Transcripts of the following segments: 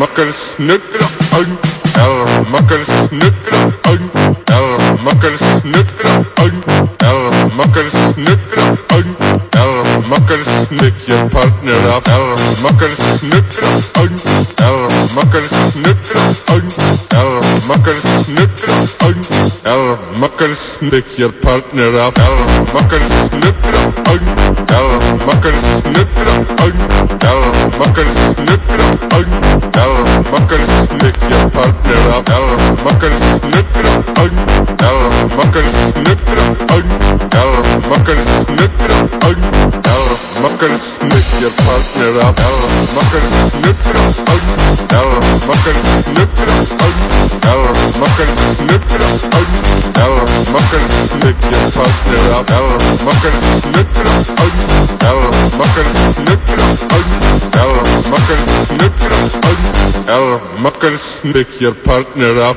makkers nukkere aan. El makkers nukkere aan. El makkers nukkere aan. El makkers nukkere aan. El makkers nik je partner af. El makkers nukkere aan. El makkers nukkere aan. El makkers nukkere aan. El makkers nik je partner af. El makkers nukkere aan. El makkers nukkere aan. Je partner af. El makkers nukkere aan. El makkers nukkere aan. El makkers nukkere aan. El makkers nik je partner af. El makkers nukkere aan. El makkers nukkere aan. El makkers nukkere aan. El makkers nik je partner af.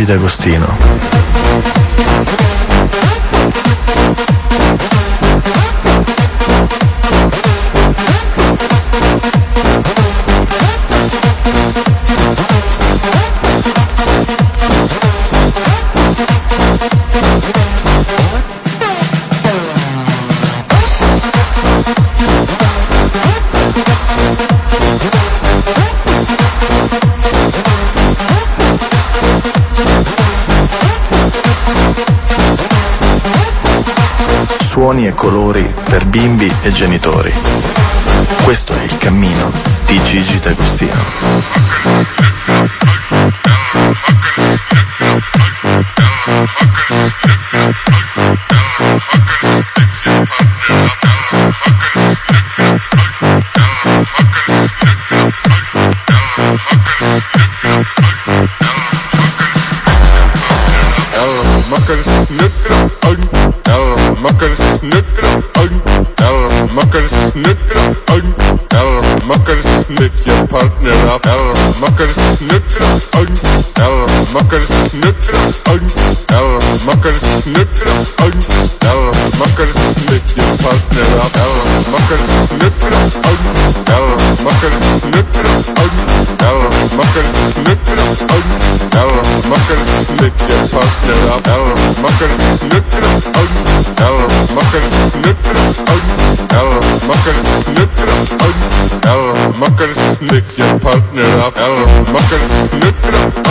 Luigi D'Agostino. Suoni e colori per bimbi e genitori. Questo è il cammino di Gigi D'Agostino. Makkers nukkere aan. El makkers nukkere aan. El makkers je partner af. El makkers nukkere aan. El makkers nukkere aan. El makkers nukkere aan. El makkers nik je Muckers lick your partner up. I don't it up.